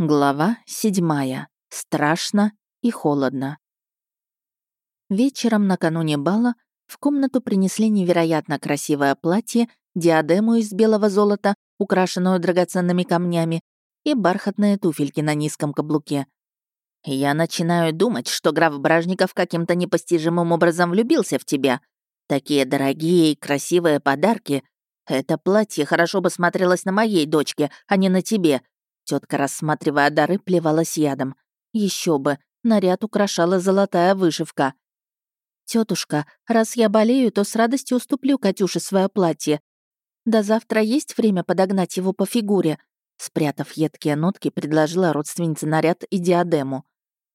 Глава седьмая. Страшно и холодно. Вечером накануне бала в комнату принесли невероятно красивое платье, диадему из белого золота, украшенную драгоценными камнями, и бархатные туфельки на низком каблуке. «Я начинаю думать, что граф Бражников каким-то непостижимым образом влюбился в тебя. Такие дорогие и красивые подарки. Это платье хорошо бы смотрелось на моей дочке, а не на тебе», Тетка, рассматривая дары, плевалась ядом. Еще бы, наряд украшала золотая вышивка. Тетушка, раз я болею, то с радостью уступлю Катюше свое платье. До завтра есть время подогнать его по фигуре?» Спрятав едкие нотки, предложила родственница наряд и диадему.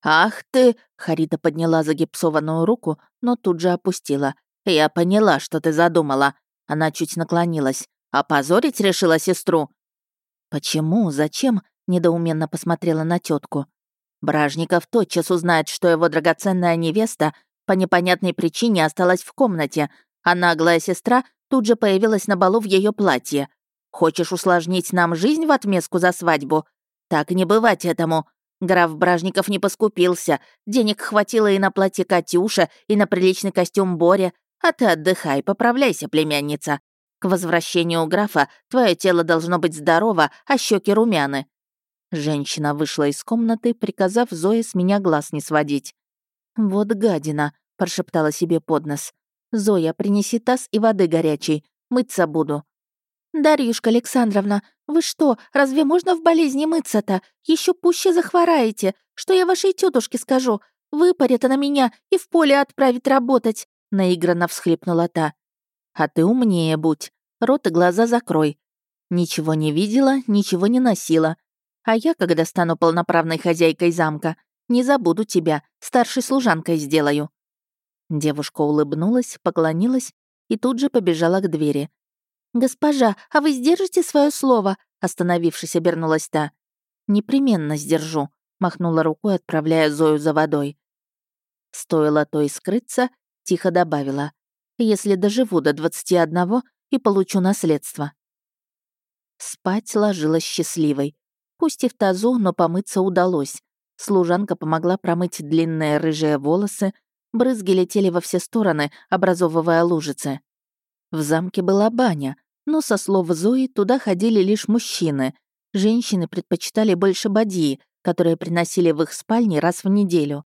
«Ах ты!» — Харита подняла загипсованную руку, но тут же опустила. «Я поняла, что ты задумала». Она чуть наклонилась. «Опозорить решила сестру?» «Почему? Зачем?» — недоуменно посмотрела на тетку. Бражников тотчас узнает, что его драгоценная невеста по непонятной причине осталась в комнате, а наглая сестра тут же появилась на балу в ее платье. Хочешь усложнить нам жизнь в отместку за свадьбу? Так не бывать этому. Граф Бражников не поскупился. Денег хватило и на платье Катюша, и на приличный костюм Боря. А ты отдыхай, поправляйся, племянница. К возвращению графа твое тело должно быть здорово, а щеки румяны». Женщина вышла из комнаты, приказав Зое с меня глаз не сводить. «Вот гадина», — прошептала себе под нос. «Зоя, принеси таз и воды горячей. Мыться буду». «Дарьюшка Александровна, вы что, разве можно в болезни мыться-то? Еще пуще захвораете. Что я вашей тетушке скажу? Выпарит она меня и в поле отправит работать», — наигранно всхлипнула та. А ты умнее будь. Рот и глаза закрой. Ничего не видела, ничего не носила. А я, когда стану полноправной хозяйкой замка, не забуду тебя, старшей служанкой сделаю». Девушка улыбнулась, поклонилась и тут же побежала к двери. «Госпожа, а вы сдержите свое слово?» Остановившись, обернулась та. «Непременно сдержу», — махнула рукой, отправляя Зою за водой. Стоило той скрыться, тихо добавила если доживу до 21 и получу наследство. Спать ложилась счастливой. Пусть и в тазу, но помыться удалось. Служанка помогла промыть длинные рыжие волосы, брызги летели во все стороны, образовывая лужицы. В замке была баня, но, со слов Зои, туда ходили лишь мужчины. Женщины предпочитали больше бадьи, которые приносили в их спальни раз в неделю.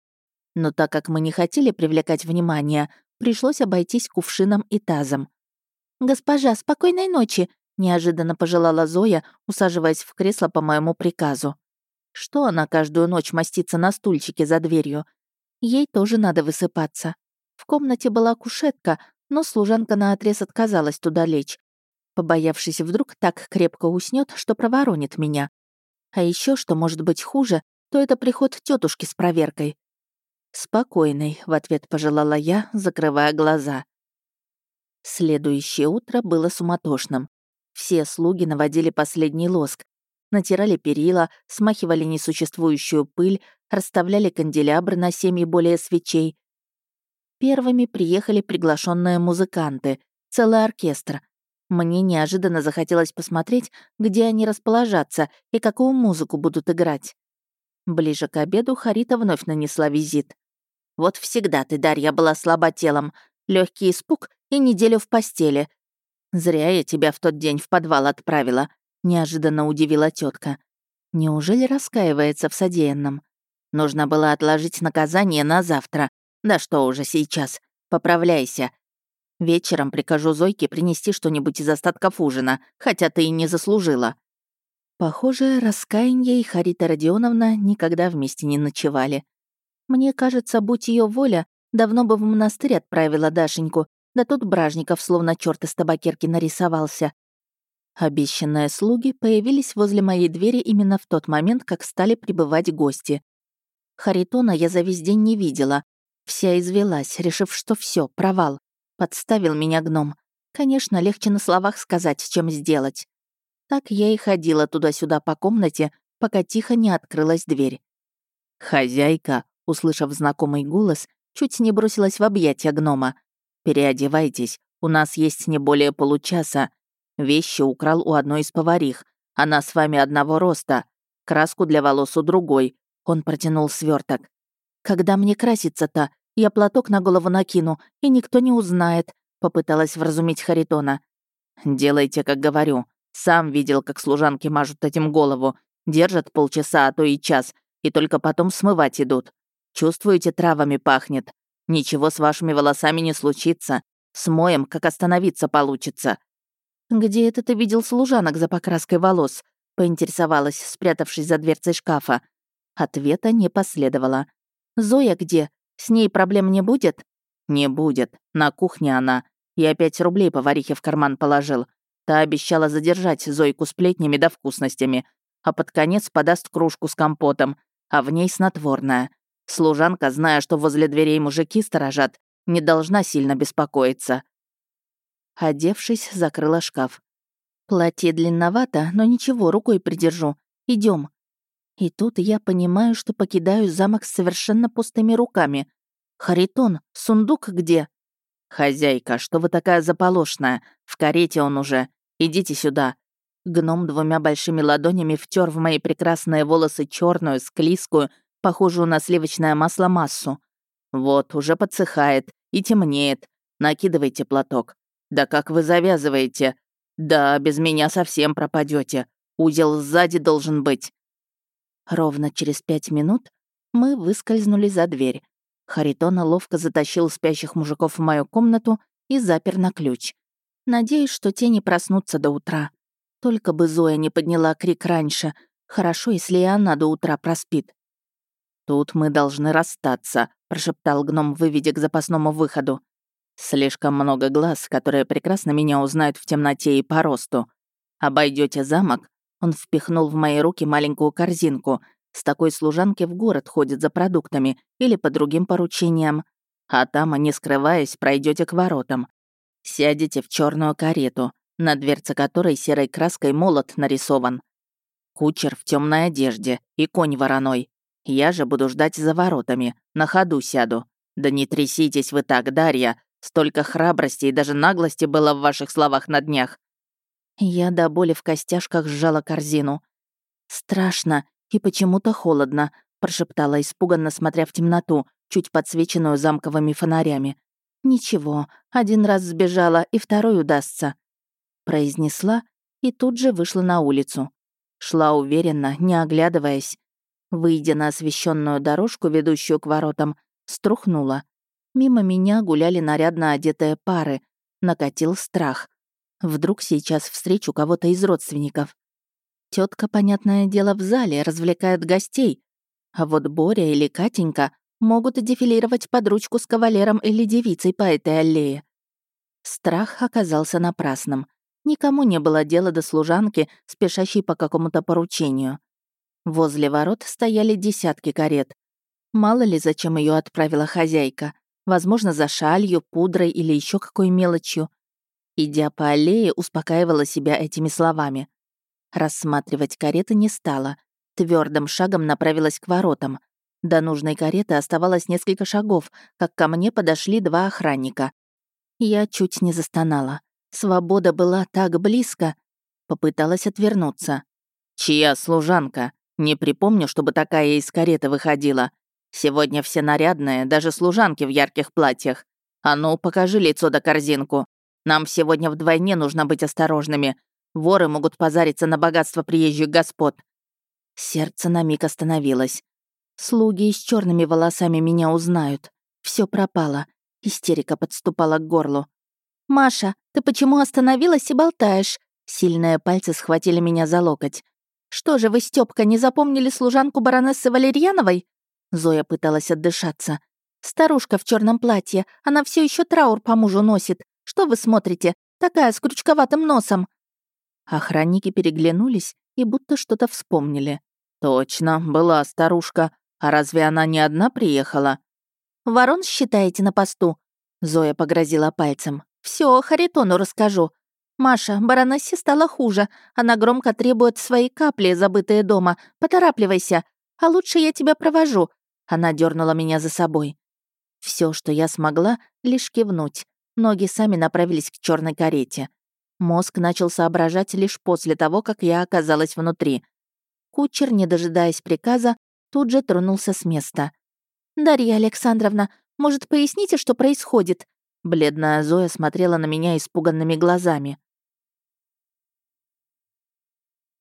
Но так как мы не хотели привлекать внимание, пришлось обойтись кувшином и тазом. «Госпожа, спокойной ночи!» — неожиданно пожелала Зоя, усаживаясь в кресло по моему приказу. Что она каждую ночь мастится на стульчике за дверью? Ей тоже надо высыпаться. В комнате была кушетка, но служанка наотрез отказалась туда лечь, побоявшись вдруг так крепко уснет, что проворонит меня. А еще, что может быть хуже, то это приход тетушки с проверкой. «Спокойной», — в ответ пожелала я, закрывая глаза. Следующее утро было суматошным. Все слуги наводили последний лоск, натирали перила, смахивали несуществующую пыль, расставляли канделябры на семьи более свечей. Первыми приехали приглашенные музыканты, целый оркестр. Мне неожиданно захотелось посмотреть, где они расположатся и какую музыку будут играть. Ближе к обеду Харита вновь нанесла визит. Вот всегда ты, Дарья, была слаба телом. Легкий испуг и неделю в постели. Зря я тебя в тот день в подвал отправила», — неожиданно удивила тетка. Неужели раскаивается в содеянном? Нужно было отложить наказание на завтра. Да что уже сейчас. Поправляйся. Вечером прикажу Зойке принести что-нибудь из остатков ужина, хотя ты и не заслужила. Похоже, раскаяние и Харита Родионовна никогда вместе не ночевали. Мне кажется, будь ее воля, давно бы в монастырь отправила Дашеньку, да тут Бражников словно черт из табакерки нарисовался. Обещанные слуги появились возле моей двери именно в тот момент, как стали прибывать гости. Харитона я за весь день не видела. Вся извелась, решив, что все, провал. Подставил меня гном. Конечно, легче на словах сказать, чем сделать. Так я и ходила туда-сюда по комнате, пока тихо не открылась дверь. «Хозяйка, Услышав знакомый голос, чуть не бросилась в объятия гнома. «Переодевайтесь, у нас есть не более получаса. Вещи украл у одной из поварих. Она с вами одного роста. краску для волос у другой. Он протянул сверток. «Когда мне краситься-то? Я платок на голову накину, и никто не узнает», — попыталась вразумить Харитона. «Делайте, как говорю. Сам видел, как служанки мажут этим голову. Держат полчаса, а то и час, и только потом смывать идут. Чувствуете, травами пахнет. Ничего с вашими волосами не случится. Смоем, как остановиться получится». «Где это ты видел служанок за покраской волос?» — поинтересовалась, спрятавшись за дверцей шкафа. Ответа не последовало. «Зоя где? С ней проблем не будет?» «Не будет. На кухне она. Я пять рублей поварихе в карман положил. Та обещала задержать Зойку сплетнями да вкусностями, а под конец подаст кружку с компотом, а в ней снотворное. Служанка, зная, что возле дверей мужики сторожат, не должна сильно беспокоиться. Одевшись, закрыла шкаф. Платье длинновато, но ничего, рукой придержу. Идем. И тут я понимаю, что покидаю замок с совершенно пустыми руками. Харитон, сундук где? «Хозяйка, что вы такая заполошная? В карете он уже. Идите сюда». Гном двумя большими ладонями втер в мои прекрасные волосы черную, склизкую, похожую на сливочное масло массу. Вот, уже подсыхает и темнеет. Накидывайте платок. Да как вы завязываете? Да, без меня совсем пропадете. Узел сзади должен быть. Ровно через пять минут мы выскользнули за дверь. Харитона ловко затащил спящих мужиков в мою комнату и запер на ключ. Надеюсь, что те не проснутся до утра. Только бы Зоя не подняла крик раньше. Хорошо, если и она до утра проспит. «Тут мы должны расстаться», — прошептал гном, выведя к запасному выходу. «Слишком много глаз, которые прекрасно меня узнают в темноте и по росту. Обойдете замок?» Он впихнул в мои руки маленькую корзинку. С такой служанки в город ходят за продуктами или по другим поручениям. А там, не скрываясь, пройдете к воротам. Сядете в черную карету, на дверце которой серой краской молот нарисован. Кучер в темной одежде и конь вороной. Я же буду ждать за воротами, на ходу сяду. Да не тряситесь вы так, Дарья. Столько храбрости и даже наглости было в ваших словах на днях. Я до боли в костяшках сжала корзину. «Страшно и почему-то холодно», — прошептала испуганно, смотря в темноту, чуть подсвеченную замковыми фонарями. «Ничего, один раз сбежала, и второй удастся», — произнесла и тут же вышла на улицу. Шла уверенно, не оглядываясь. Выйдя на освещенную дорожку, ведущую к воротам, струхнула. Мимо меня гуляли нарядно одетые пары. Накатил страх. Вдруг сейчас встречу кого-то из родственников. Тетка, понятное дело, в зале развлекает гостей. А вот Боря или Катенька могут дефилировать под ручку с кавалером или девицей по этой аллее. Страх оказался напрасным. Никому не было дела до служанки, спешащей по какому-то поручению. Возле ворот стояли десятки карет. Мало ли, зачем ее отправила хозяйка. Возможно, за шалью, пудрой или еще какой мелочью. Идя по аллее, успокаивала себя этими словами. Рассматривать кареты не стала. Твердым шагом направилась к воротам. До нужной кареты оставалось несколько шагов, как ко мне подошли два охранника. Я чуть не застонала. Свобода была так близко. Попыталась отвернуться. «Чья служанка?» Не припомню, чтобы такая из кареты выходила. Сегодня все нарядные, даже служанки в ярких платьях. А ну, покажи лицо да корзинку. Нам сегодня вдвойне нужно быть осторожными. Воры могут позариться на богатство приезжих господ. Сердце на миг остановилось. Слуги с черными волосами меня узнают. Все пропало. Истерика подступала к горлу. «Маша, ты почему остановилась и болтаешь?» Сильные пальцы схватили меня за локоть. «Что же вы, Стёпка, не запомнили служанку баронессы Валерьяновой?» Зоя пыталась отдышаться. «Старушка в черном платье, она все еще траур по мужу носит. Что вы смотрите? Такая с крючковатым носом». Охранники переглянулись и будто что-то вспомнили. «Точно, была старушка. А разве она не одна приехала?» «Ворон считаете на посту?» Зоя погрозила пальцем. Все, Харитону расскажу. «Маша, баронессе стало хуже. Она громко требует свои капли, забытые дома. Поторапливайся. А лучше я тебя провожу». Она дернула меня за собой. Все, что я смогла, лишь кивнуть. Ноги сами направились к черной карете. Мозг начал соображать лишь после того, как я оказалась внутри. Кучер, не дожидаясь приказа, тут же тронулся с места. «Дарья Александровна, может, поясните, что происходит?» Бледная Зоя смотрела на меня испуганными глазами.